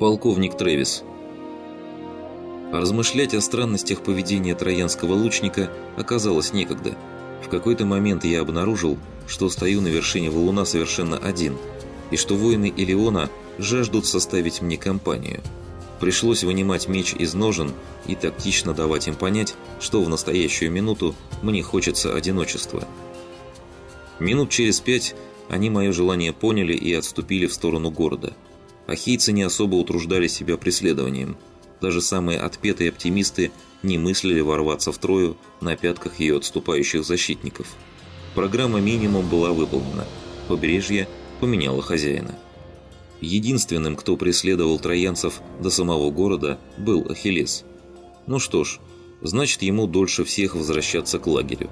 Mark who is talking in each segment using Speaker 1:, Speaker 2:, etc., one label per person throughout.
Speaker 1: Полковник Трэвис. Размышлять о странностях поведения троянского лучника оказалось некогда. В какой-то момент я обнаружил, что стою на вершине валуна совершенно один, и что воины Илеона жаждут составить мне компанию. Пришлось вынимать меч из ножен и тактично давать им понять, что в настоящую минуту мне хочется одиночества. Минут через пять они мое желание поняли и отступили в сторону города. Ахийцы не особо утруждали себя преследованием. Даже самые отпетые оптимисты не мыслили ворваться в Трою на пятках ее отступающих защитников. Программа минимум была выполнена. Побережье поменяло хозяина. Единственным, кто преследовал троянцев до самого города, был Ахиллес. Ну что ж, значит ему дольше всех возвращаться к лагерю.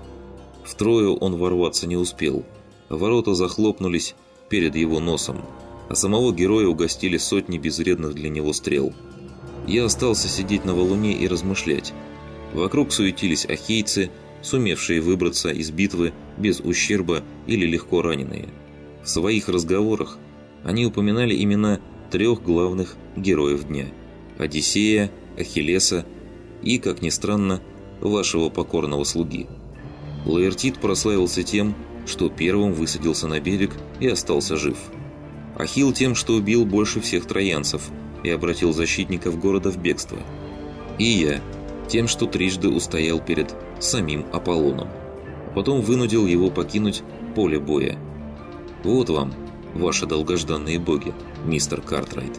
Speaker 1: В Трою он ворваться не успел. Ворота захлопнулись перед его носом, а самого героя угостили сотни безвредных для него стрел. Я остался сидеть на валуне и размышлять. Вокруг суетились ахейцы, сумевшие выбраться из битвы без ущерба или легко раненые. В своих разговорах они упоминали имена трех главных героев дня – Одиссея, Ахиллеса и, как ни странно, вашего покорного слуги. Лаэртит прославился тем, что первым высадился на берег и остался жив. Ахилл тем, что убил больше всех троянцев и обратил защитников города в бегство. И я тем, что трижды устоял перед самим Аполлоном, а потом вынудил его покинуть поле боя. Вот вам, ваши долгожданные боги, мистер Картрайт.